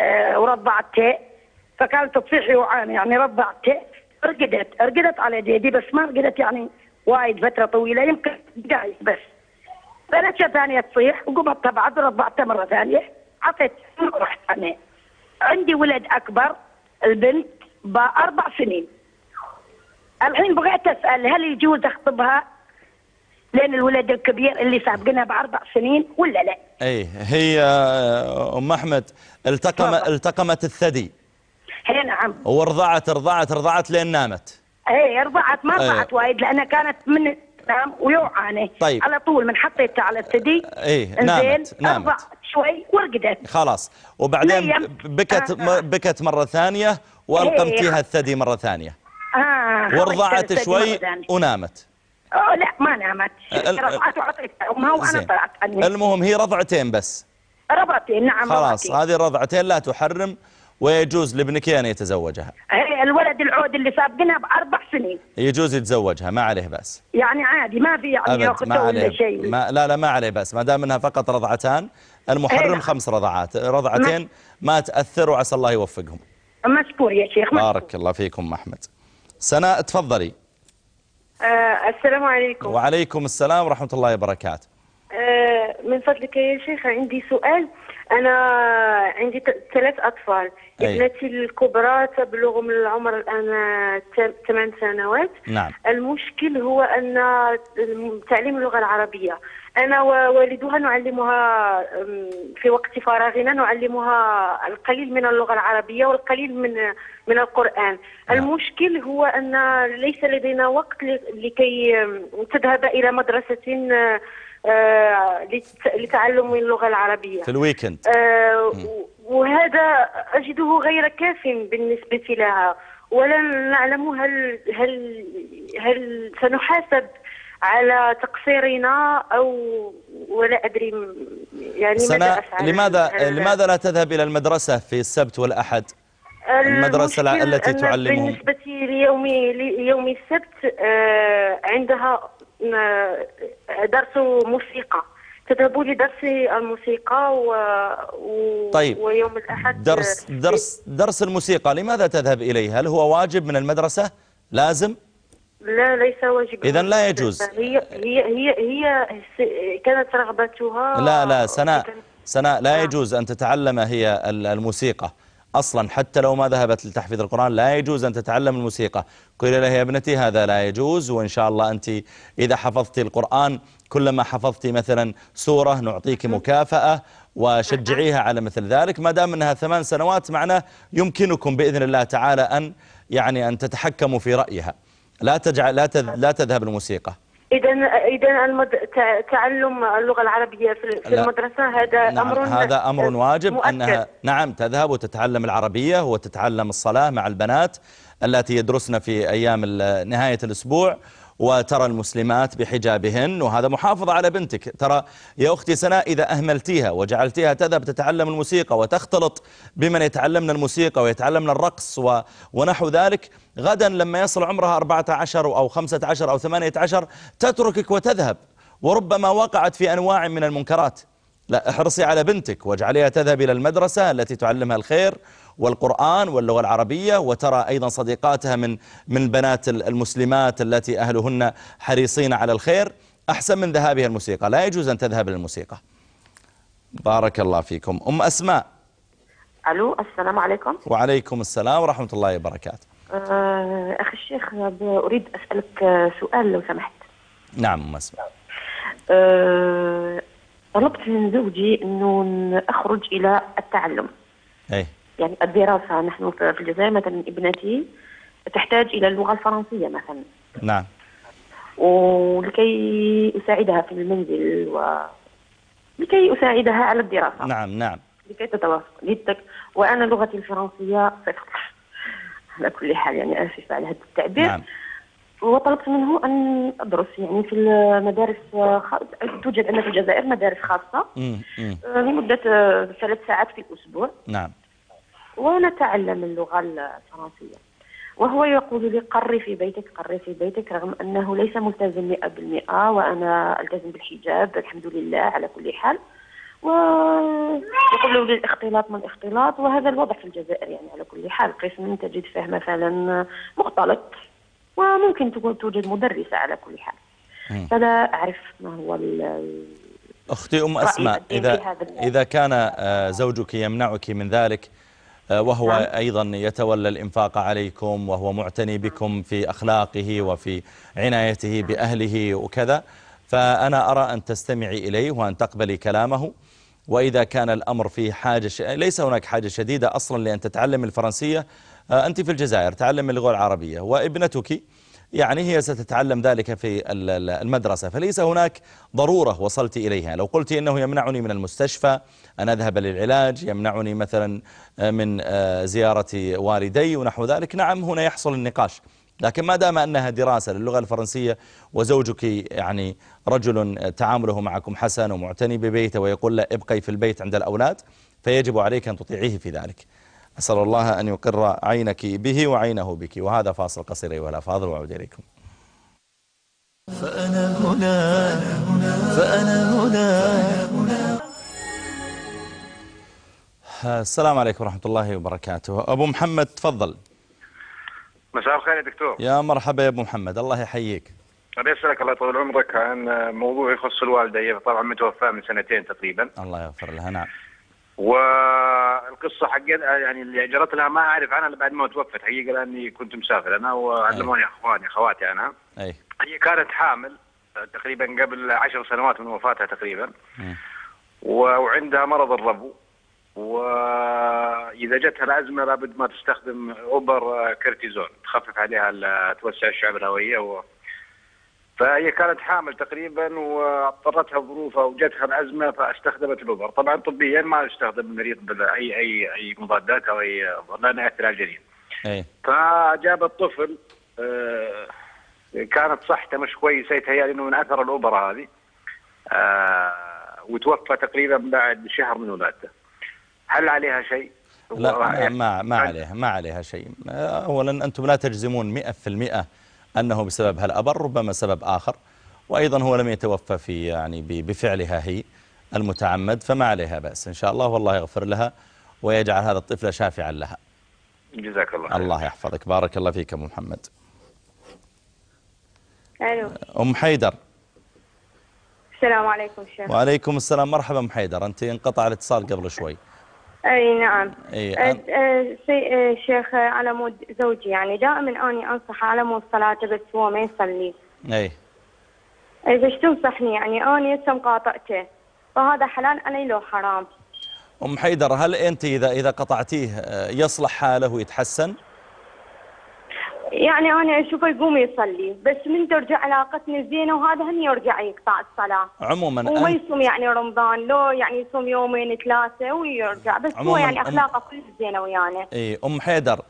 S13: آه، ورضعتها فكانت تصيحي وعاني يعني رضعتها رقدت رقدت على يدي بس ما رقدت يعني وايد فترة طويلة يمكن دقائق بس. ثلاثة ثانية تصيح وقمت بعد رضعتها مرة ثانية. عطيت ورحت أنا عندي ولد أكبر البنت بأربع سنين. الحين بغيت أسأل هل يجوز أخطبها؟ لأن الولد الكبير اللي سابقنا بأربع سنين ولا لا؟
S1: اي هي آه، أم أحمد التقم التقمت الثدي.
S13: هي نعم.
S1: ورضعت رضعت رضعت لين نامت.
S13: هي رضعت ما
S1: إيه.
S13: رضعت وايد لأنها كانت من تنام ويوعاني.
S1: طيب.
S13: على طول من حطيتها على الثدي. إيه
S1: نامت نامت.
S13: شوي ورقدت.
S1: خلاص. وبعدين
S13: نيم.
S1: بكت
S13: آه.
S1: بكت مرة ثانية وألقمتيها الثدي مرة ثانية.
S13: آه
S1: ورضعت شوي. ونامت.
S13: أوه لا ما نامت. رضعت وعطيتها امها وأنا
S1: زين.
S13: طلعت عني.
S1: المهم هي رضعتين بس.
S13: رضعتين نعم
S1: خلاص. هذه الرضعتين لا تحرم ويجوز لابنك أن يتزوجها.
S13: هي الولد العود اللي سابقنا بأربع سنين.
S1: يجوز يتزوجها ما عليه بأس.
S13: يعني عادي ما في يعني
S1: أبد ما عليه.
S13: شيء.
S1: ما لا لا ما عليه بأس. ما دام إنها فقط رضعتان
S13: إيه
S1: المحرم
S13: نعم.
S1: خمس رضعات. رضعتين ما تأثر وعسى الله يوفقهم.
S13: مشكور يا شيخ مشكور.
S1: بارك الله فيكم أحمد. سناء تفضلي.
S14: آه السلام عليكم.
S1: وعليكم السلام ورحمة الله وبركاته.
S14: آه من فضلك يا شيخ عندي سؤال. أنا عندي ثلاث أطفال.
S1: أي.
S14: ابنتي الكبرى تبلغ من العمر الآن ثمان سنوات.
S1: نعم.
S14: المشكل هو أن تعليم اللغة العربية. أنا ووالدها نعلمها في وقت فراغنا نعلمها القليل من اللغة العربية والقليل من من القرآن. المشكل هو أن ليس لدينا وقت لكي تذهب إلى مدرسة لتعلم اللغة العربية.
S1: في الويكند.
S14: آه، وهذا أجده غير كاف بالنسبة لها ولا نعلم هل هل هل سنحاسب على تقصيرنا أو ولا أدري م- يعني ماذا
S1: سناء
S14: أفعل.
S1: لماذا لماذا لا تذهب إلى المدرسة في السبت والأحد؟ المدرسة
S14: المشكل
S1: التي تعلمهم.
S14: بالنسبة ليوم ليوم السبت آه، عندها آه، درس موسيقى. تذهب لدرس الموسيقى و... و...
S1: طيب.
S14: ويوم الأحد
S1: درس درس درس الموسيقى لماذا تذهب إليه هل هو واجب من المدرسة؟ لازم؟
S14: لا ليس واجبا
S1: إذن لا يجوز.
S14: هي هي هي هي كانت رغبتها
S1: لا لا سناء سناء لا يجوز أن تتعلم هي ال- الموسيقى. أصلا حتى لو ما ذهبت لتحفيظ القرآن لا يجوز أن تتعلم الموسيقى. قيل لها يا ابنتي هذا لا يجوز وإن شاء الله أنت إذا حفظت القرآن كلما حفظت مثلا سورة نعطيك مكافأة وشجعيها على مثل ذلك. ما دام أنها ثمان سنوات معناه يمكنكم بإذن الله تعالى أن يعني أن تتحكموا في رأيها. لا تجعل لا تذهب الموسيقى.
S14: إذا إذا المد... تع- تعلم اللغة العربية في. المدرسة هذا
S1: نعم
S14: أمر
S1: هذا أمر واجب
S14: مؤكد.
S1: أنها نعم تذهب وتتعلم العربية وتتعلم الصلاة مع البنات التي يدرسن في أيام ال- نهاية الأسبوع وترى المسلمات بحجابهن وهذا محافظة على بنتك. ترى يا أختي سناء إذا أهملتيها وجعلتيها تذهب تتعلم الموسيقى وتختلط بمن يتعلمن الموسيقى ويتعلمن الرقص و... ونحو ذلك غدا لما يصل عمرها 14 أو 15 أو 18 تتركك وتذهب. وربما وقعت في أنواع من المنكرات. لا احرصي على بنتك واجعليها تذهب إلى المدرسة التي تعلمها الخير والقرآن واللغة العربية وترى أيضا صديقاتها من من بنات المسلمات التي أهلهن حريصين على الخير. أحسن من ذهابها الموسيقى. لا يجوز أن تذهب للموسيقى. بارك الله فيكم. أم أسماء.
S15: ألو السلام عليكم.
S1: وعليكم السلام ورحمة الله وبركاته.
S15: آه، أخي الشيخ أسألك آه، سؤال لو سمحت.
S1: نعم أم أسماء.
S15: آه، طلبت من زوجي إنه ن- أخرج إلى التعلم.
S1: أي
S15: يعني الدراسة نحن في الجزائر مثلا ابنتي تحتاج إلى اللغة الفرنسية مثلا.
S1: نعم.
S15: ولكي أساعدها في المنزل و لكي أساعدها على الدراسة.
S1: نعم نعم.
S15: لكي تتواصل جدك وأنا لغتي الفرنسية صفر على كل حال يعني أسف على هذا التعبير.
S1: نعم.
S15: وطلبت منه أن أدرس يعني في المدارس خ... توجد عندنا في الجزائر مدارس خاصة.
S1: مم. مم.
S15: آه، ثلاث ساعات في الأسبوع.
S1: نعم.
S15: ونتعلم اللغة الفرنسية وهو يقول لي قري في بيتك قري في بيتك رغم أنه ليس ملتزم 100% وأنا ألتزم بالحجاب الحمد لله على كل حال ويقول لي الاختلاط من الاختلاط وهذا الوضع في الجزائر يعني على كل حال قسم تجد فيه مثلا مختلط وممكن تكون توجد مدرسة على كل حال. فلا أعرف ما هو ال-
S1: أختي أم أسماء إذا. إذا كان آه، زوجك يمنعك من ذلك وهو
S15: نعم.
S1: أيضا يتولى الإنفاق عليكم وهو معتني بكم في أخلاقه وفي عنايته بأهله وكذا. فأنا أرى أن تستمعي إليه وأن تقبلي كلامه. وإذا كان الأمر فيه حاجة ش... ليس هناك حاجة شديدة أصلا لأن تتعلم الفرنسية. آه، أنت في الجزائر تعلم اللغة العربية. وابنتك؟ يعني هي ستتعلم ذلك في ال- ال- المدرسة. فليس هناك ضرورة وصلت إليها. لو قلت إنه يمنعني من المستشفى أن أذهب للعلاج يمنعني مثلا آه، من آه، زيارة والدي ونحو ذلك نعم هنا يحصل النقاش. لكن ما دام أنها دراسة للغة الفرنسية وزوجك يعني رجل تعامله معكم حسن ومعتني ببيته ويقول له ابقي في البيت عند الأولاد فيجب عليك أن تطيعيه في ذلك. أسأل الله أن يقر عينك به وعينه بك. وهذا فاصل قصير أيها الأفاضل وأعود إليكم.
S8: فأنا هنا فأنا هنا.
S1: السلام عليكم ورحمة الله وبركاته. أبو محمد تفضل.
S16: مساء الخير يا دكتور.
S1: يا مرحبا يا أبو محمد. الله يحييك.
S16: أبي أسألك الله يطول عمرك عن موضوع يخص الوالدة هي طبعا متوفاة من سنتين تقريبا.
S1: الله يغفر لها. نعم.
S16: والقصة حق يعني اللي جرت لها ما أعرف. عنها إلا بعد ما توفت حقيقة لأني كنت مسافر أنا وعلموني أخواني أخواتي أنا.
S1: أي.
S16: هي كانت حامل تقريبا قبل عشر سنوات من وفاتها تقريبا. و- وعندها مرض الربو. وإذا جتها الأزمة لابد ما تستخدم إبر كورتيزون تخفف عليها توسع الشعب الهوائية و... فهي كانت حامل تقريبا واضطرتها ظروفها وجتها الأزمة فاستخدمت الإبر طبعا طبيا ما يستخدم المريض أي أي أي مضادات أو أي لأنه يأثر على الجنين
S1: أي.
S16: فجاب الطفل آه، كانت صحته مش كويسة يتهيألي إنه من أثر الإبرة هذه. آه، وتوفى تقريبا بعد شهر من ولادته. هل عليها شيء؟
S1: لا ما, ما, عليها ما عليها شيء. أولا أنتم لا تجزمون مئة في المئة أنه بسبب هالأبر ربما سبب آخر وأيضا هو لم يتوفى في يعني بفعلها هي المتعمد فما عليها بأس. إن شاء الله والله يغفر لها ويجعل هذا الطفل شافعا لها.
S16: جزاك الله خير.
S1: الله يحفظك. بارك الله فيك أبو محمد.
S2: ألو.
S1: أم حيدر.
S2: السلام عليكم شيخ.
S1: وعليكم السلام. مرحبا أم حيدر. أنت انقطع الاتصال قبل شوي.
S2: أي نعم.
S1: أي
S2: أه، أه، أه، شيخ أه، على مود زوجي يعني دائما أني أنصح على مود صلاته بس هو ما يصلي.
S1: أي.
S2: اذا إيش تنصحني يعني أني هسه مقاطعته فهذا حلال علي لو حرام.
S1: أم حيدر هل أنت إذا إذا قطعتيه آه، يصلح حاله ويتحسن؟
S2: يعني أنا أشوفه يقوم يصلي بس من ترجع علاقتنا زينة وهذا هم يرجع يقطع الصلاة.
S1: عموما
S2: وما يصوم يعني رمضان لو يعني يصوم يومين ثلاثة ويرجع بس هو يعني
S1: أم-
S2: أخلاقه كلها زينة ويانا.
S1: إيه أم حيدر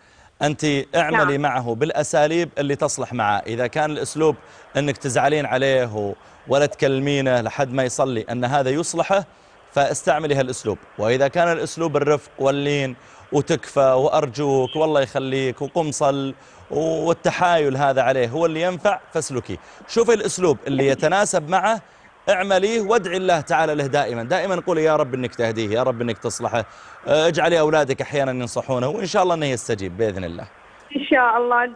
S1: أنت اعملي
S2: نعم.
S1: معه بالأساليب اللي تصلح معه. إذا كان الأسلوب أنك تزعلين عليه ولا تكلمينه لحد ما يصلي أن هذا يصلحه فاستعملي هالأسلوب. وإذا كان الأسلوب الرفق واللين وتكفى وأرجوك والله يخليك وقم صل والتحايل هذا عليه هو اللي ينفع فاسلكي شوفي الأسلوب اللي يتناسب معه اعمليه وادعي الله تعالى له دائما. دائما قولي يا رب إنك تهديه يا رب إنك تصلحه. اجعلي أولادك أحيانا ينصحونه وإن شاء الله إنه يستجيب بإذن الله.
S2: إن شاء الله.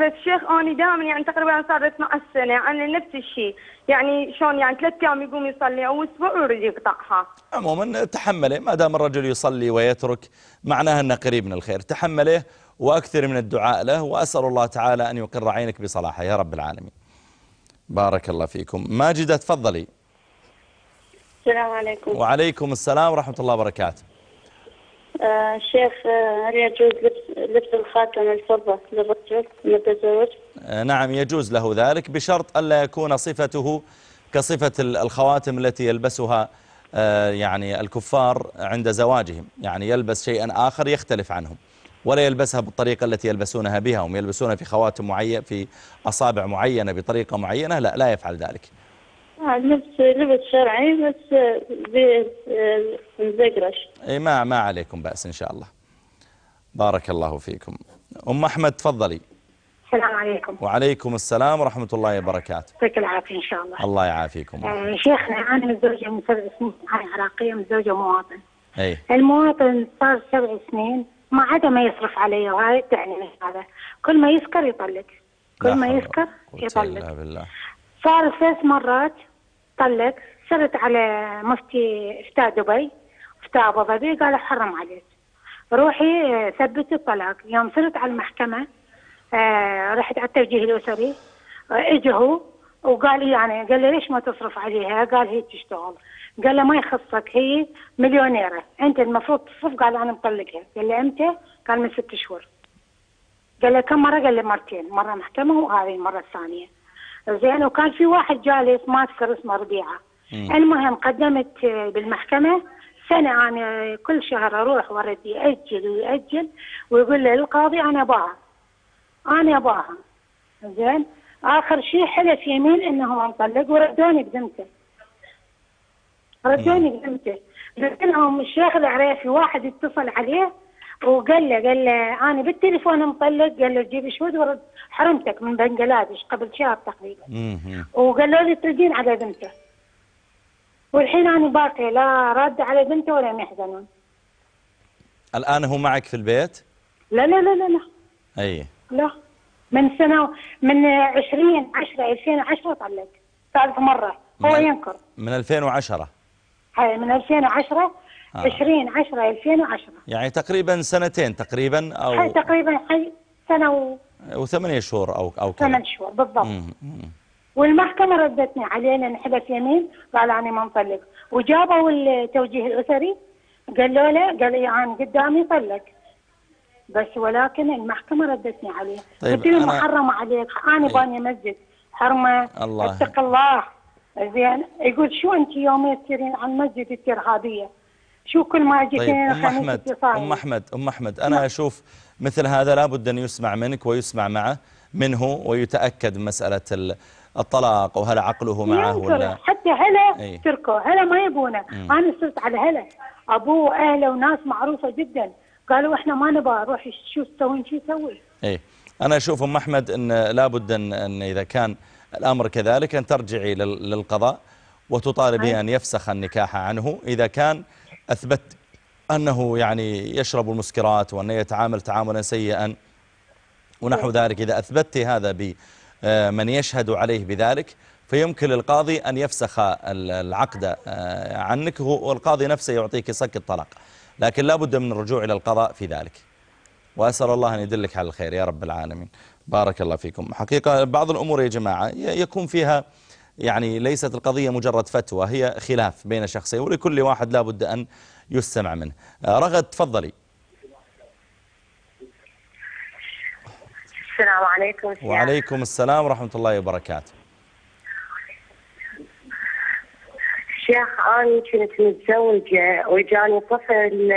S2: بس شيخ اني دائما يعني تقريبا صار 12 سنة يعني نفس الشيء. يعني شلون يعني ثلاث أيام يقوم يصلي أو أسبوع ويريد يقطعها.
S1: عموما تحمله ما دام الرجل يصلي ويترك معناها أنه قريب من الخير. تحمله وأكثر من الدعاء له وأسأل الله تعالى أن يقر عينك بصلاحه. يا رب العالمين. بارك الله فيكم. ماجده تفضلي.
S17: السلام عليكم.
S1: وعليكم السلام ورحمة الله وبركاته.
S17: شيخ هل يجوز لبس, لبس الخاتم الفضة للرجل المتزوج؟
S1: آه، نعم يجوز له ذلك بشرط ألا يكون صفته كصفة ال- الخواتم التي يلبسها آه، يعني الكفار عند زواجهم. يعني يلبس شيئا آخر يختلف عنهم ولا يلبسها بالطريقة التي يلبسونها بها. هم يلبسونها في خواتم معينة في أصابع معينة بطريقة معينة لا لا يفعل ذلك.
S17: لبس لبس شرعي بس آه، ب- آه،
S1: أي ما ما عليكم بأس إن شاء الله. بارك الله فيكم. أم أحمد تفضلي.
S18: السلام عليكم.
S1: وعليكم السلام ورحمة الله وبركاته.
S18: يعطيك العافية إن شاء الله.
S1: الله يعافيكم.
S18: آه شيخنا أنا متزوجة من سبع سنين أنا عراقية متزوجة مواطن.
S1: أي.
S18: المواطن صار سبع سنين ما عدا ما يصرف علي وهاي تعني من هذا. كل ما يسكر يطلق. كل ما يسكر يطلق.
S1: بالله.
S18: صار ثلاث مرات طلق صرت على مفتي افتاء دبي افتاء أبو ظبي قال حرم عليك. روحي آه، ثبتي الطلاق. يوم صرت على المحكمة آه رحت على التوجيه الأسري آه اجى هو وقال لي يعني قال لي ليش ما تصرف عليها؟ قال هي تشتغل. قال له ما يخصك هي مليونيرة. أنت المفروض تصرف؟ قال أنا مطلقها. قال له أمتى؟ قال من ست شهور. قال له كم مرة؟ قال له مرتين. مرة محكمة وهذه المرة الثانية. زين وكان في واحد جالس ما أذكر اسمه ربيعة. المهم قدمت بالمحكمة سنة أنا كل شهر أروح ورد ياجل وياجل ويقول لي القاضي أنا اباها أنا اباها زين. آخر شيء حلف يمين إنه مطلق وردوني بذمته. ردوني بذمته. قلت لهم الشيخ العريفي واحد اتصل عليه وقال له قال له أنا بالتليفون مطلق. قال له جيب شهود ورد حرمتك من بنجلاديش قبل شهر تقريبا.
S1: مم.
S18: وقالوا لي تردين على بنته. والحين أنا باقي لا رد على بنته ولا محزنون.
S1: الآن هو معك في البيت؟
S18: لا لا لا لا لا.
S1: أي.
S18: لا. من سنة من 20 10 2010 طلق. ثالث مرة. هو
S1: من-
S18: ينكر.
S1: من 2010
S18: هاي من 2010
S1: آه.
S18: 20 10 2010
S1: يعني تقريبا سنتين تقريبا أو
S18: تقريبا هاي سنة
S1: وثمانية شهور أو أو كذا.
S18: وثمان شهور بالضبط. والمحكمة ردتني عليه لأن حدث يمين قال أنا ما مطلق وجابوا التوجيه الأسري قالوا له قال لي أنا قدامي طلق بس ولكن المحكمة ردتني عليه.
S1: طيب،
S18: قلت له محرمة عليك أنا باني مسجد. حرمة.
S1: الله.
S18: اتق الله. زين. يقول شو أنت يومين تصيرين عن مسجد الترهابية؟ شو كل ما
S1: طيب
S18: جيتين
S1: أم أحمد أم أحمد أم أحمد أنا أشوف مثل هذا لابد أن يسمع منك ويسمع معه منه ويتأكد من مسألة ال- الطلاق وهل عقله معه ولا
S18: حتى هلا. تركوا هلا ما يبونه. أنا صرت على هلا. أبوه وأهله وناس معروفة جدا. قالوا إحنا ما نبغى روحي شو تسوين؟ شو يسوي؟
S1: إيه أنا أشوف أم أحمد أن لابد أن, أن إذا كان الأمر كذلك أن ترجعي لل- للقضاء وتطالبي أن يفسخ النكاح عنه. إذا كان أثبت أنه يعني يشرب المسكرات وأنه يتعامل تعاملا سيئا ونحو ذلك. إذا أثبتت هذا بمن يشهد عليه بذلك فيمكن للقاضي أن يفسخ ال- العقد آه، عنك والقاضي نفسه يعطيك صك الطلاق. لكن لا بد من الرجوع إلى القضاء في ذلك. وأسأل الله أن يدلك على الخير يا رب العالمين. بارك الله فيكم. حقيقة بعض الأمور يا جماعة يكون فيها يعني ليست القضية مجرد فتوى هي خلاف بين شخصين ولكل واحد لا بد أن يستمع منه. آه، رغد تفضلي.
S19: السلام عليكم.
S1: وعليكم السلام ورحمة الله وبركاته.
S19: شيخ أنا كنت متزوجة وجاني طفل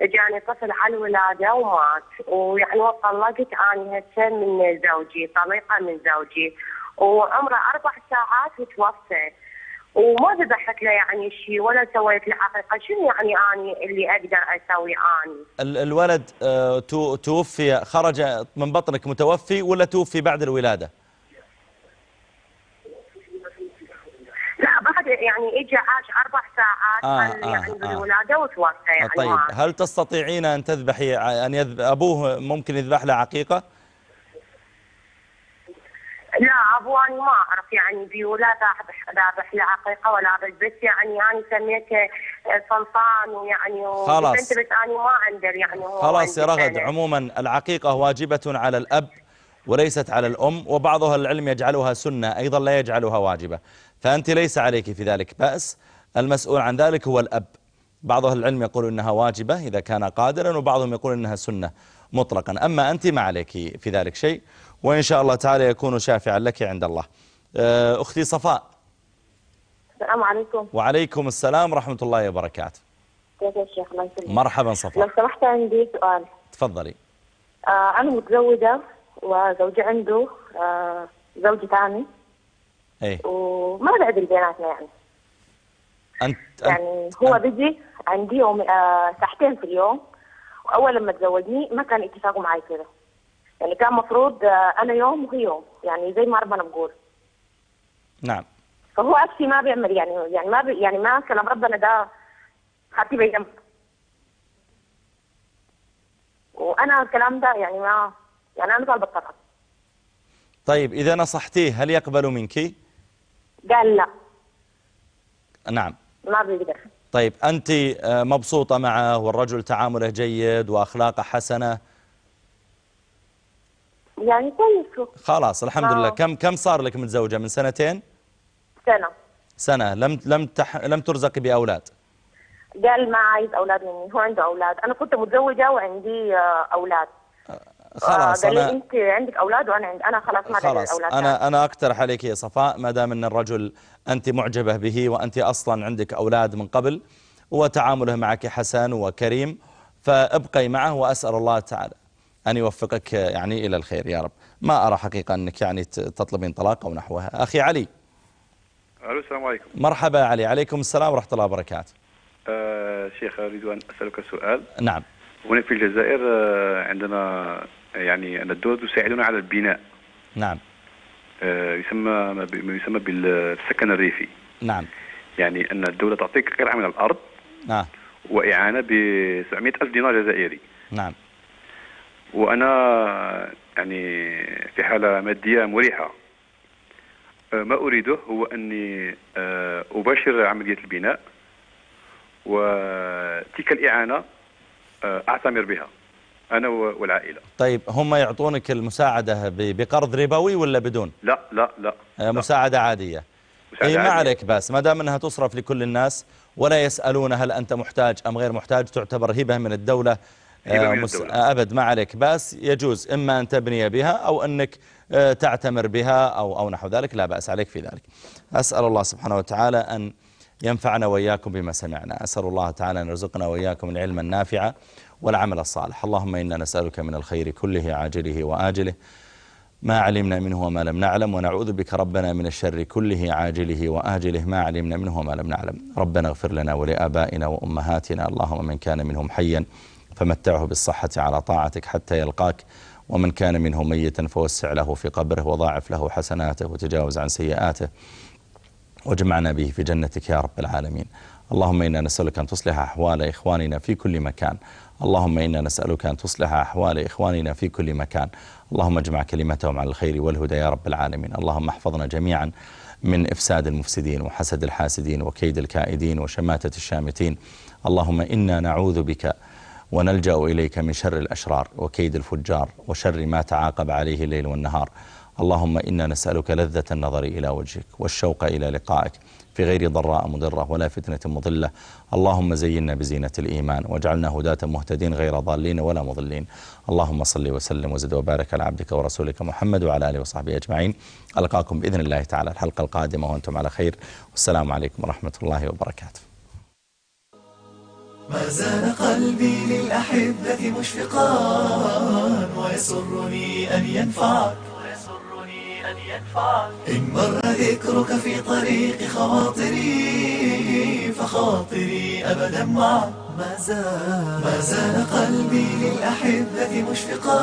S19: جاني طفل على الولادة ومات ويعني وطلقت أنا هسه من زوجي طليقة من زوجي. وعمره أربع ساعات وتوفى وما ذبحت له يعني شيء ولا سويت له عقيقة شنو يعني أنا اللي أقدر أسوي أنا
S1: ال- الولد آه، تو- توفي خرج من بطنك متوفي ولا توفي بعد الولادة؟
S19: لا بعد يعني اجى عاش أربع ساعات
S1: آه، آه،
S19: يعني
S1: آه.
S19: بالولادة وتوفى يعني.
S1: طيب هل تستطيعين أن تذبحي أن يذب أبوه ممكن يذبح له عقيقة؟
S19: لا ابو أنا ما أعرف يعني بي ولا ذابح ذابح له عقيقة ولا بس بس يعني أنا سميته سلطان ويعني
S1: خلاص.
S19: بس بس أنا ما أندر يعني هو
S1: خلاص يا رغد. عموما العقيقة واجبة على الأب وليست على الأم وبعض أهل العلم يجعلها سنة أيضا لا يجعلها واجبة فأنت ليس عليك في ذلك بأس المسؤول عن ذلك هو الأب بعض أهل العلم يقول إنها واجبة إذا كان قادرا وبعضهم يقول إنها سنة مطلقا أما أنت ما عليك في ذلك شيء وإن شاء الله تعالى يكون شافعا لك عند الله. آه، أختي صفاء.
S20: السلام عليكم.
S1: وعليكم السلام ورحمة الله وبركاته.
S20: كيف يا شيخ الله يسلمك.
S1: مرحبا صفاء.
S20: لو سمحت عندي سؤال.
S1: تفضلي.
S20: آه أنا متزوجة وزوجي عنده آه زوجي ثاني.
S1: إيه.
S20: وما بعدل بيناتنا يعني؟
S1: أنت, أنت
S20: يعني هو بيجي عندي يوم آه ساعتين في اليوم. وأول لما تزوجني ما كان اتفاقه معي كده يعني كان مفروض آه أنا يوم وهي يوم يعني زي ما ربنا بقول
S1: نعم.
S20: فهو أكشي ما بيعمل يعني يعني ما بي يعني ما كلام ربنا ده خطي بيجنب وأنا الكلام ده يعني ما يعني أنا طالبة الطلاق
S1: طيب إذا نصحتيه هل يقبل منك؟
S20: قال لا.
S1: نعم.
S20: ما بيقدر.
S1: طيب أنت آه، مبسوطة معه والرجل تعامله جيد وأخلاقه حسنة
S20: يعني كويس.
S1: خلاص الحمد
S20: آه.
S1: لله كم كم صار لك متزوجة؟ من سنتين؟
S20: سنة.
S1: سنة. لم لم تح لم ترزقي بأولاد؟
S20: قال ما عايز أولاد مني هو عنده أولاد. أنا كنت متزوجة وعندي آه، أولاد.
S1: خلاص
S20: آه قال لي
S1: أنا
S20: أنت عندك أولاد وأنا عندي. أنا خلاص ما عندي
S1: خلاص
S20: أولاد
S1: أنا أنا أقترح عليك يا صفاء ما دام أن الرجل أنت معجبة به وأنت أصلا عندك أولاد من قبل وتعامله معك حسن وكريم فابقي معه وأسأل الله تعالى. أن يوفقك يعني إلى الخير يا رب. ما أرى حقيقة أنك يعني تطلبين طلاق أو نحوها. أخي علي.
S21: ألو السلام عليكم.
S1: مرحبا علي. عليكم السلام ورحمة الله وبركاته.
S21: آه شيخ أريد أن أسألك سؤال.
S1: نعم.
S21: هنا في الجزائر آه عندنا يعني أن الدول تساعدنا على البناء.
S1: نعم.
S21: آه يسمى ما يسمى بالسكن الريفي.
S1: نعم.
S21: يعني أن الدولة تعطيك قطعه من الأرض.
S1: نعم
S21: وإعانة ب 700 ألف دينار جزائري.
S1: نعم.
S21: وأنا يعني في حالة مادية مريحة. آه، ما أريده هو أني آه، أباشر عملية البناء وتلك الإعانة آه، أعتمر بها أنا والعائلة.
S1: طيب هم يعطونك المساعدة ب- بقرض ربوي ولا بدون؟
S21: لا لا لا.
S1: مساعدة عادية.
S21: مساعدة
S1: إي ما. عليك بس ما دام أنها تصرف لكل الناس ولا يسألون هل أنت محتاج أم غير محتاج تعتبر هبة من الدولة آه،. آه، أبد ما عليك. بس يجوز إما أن تبني بها أو أنك آه، تعتمر بها أو أو نحو ذلك. لا بأس عليك في ذلك. أسأل الله سبحانه وتعالى أن ينفعنا وإياكم بما سمعنا. أسأل الله تعالى أن يرزقنا وإياكم العلم النافع والعمل الصالح. اللهم إنا نسألك من الخير كله عاجله وآجله ما علمنا منه وما لم نعلم ونعوذ بك ربنا من الشر كله عاجله وآجله ما علمنا منه وما لم نعلم. ربنا اغفر لنا ولآبائنا وأمهاتنا. اللهم من كان منهم حيا فمتعه بالصحة على طاعتك حتى يلقاك. ومن كان منهم ميتا فوسع له في قبره وضاعف له حسناته وتجاوز عن سيئاته. واجمعنا به في جنتك يا رب العالمين. اللهم إنا نسألك أن تصلح أحوال إخواننا في كل مكان. اللهم إنا نسألك أن تصلح أحوال إخواننا في كل مكان. اللهم اجمع كلمتهم على الخير والهدى يا رب العالمين. اللهم احفظنا جميعا من إفساد المفسدين وحسد الحاسدين وكيد الكائدين وشماتة الشامتين. اللهم إنا نعوذ بك ونلجأ إليك من شر الأشرار وكيد الفجار وشر ما تعاقب عليه الليل والنهار. اللهم إنا نسألك لذة النظر إلى وجهك والشوق إلى لقائك في غير ضراء مضرة ولا فتنة مضلة. اللهم زينا بزينة الإيمان واجعلنا هداة مهتدين غير ضالين ولا مضلين. اللهم صل وسلم وزد وبارك على عبدك ورسولك محمد وعلى آله وصحبه أجمعين. ألقاكم بإذن الله تعالى الحلقة القادمة وأنتم على خير. والسلام عليكم ورحمة الله وبركاته.
S8: ما زال قلبي للأحبة مشفقا ويسرني أن ينفعك. إن مر ذكرك في طريق خواطري فخاطري أبدا معك. ما زال ما زال قلبي للأحبة مشفقا.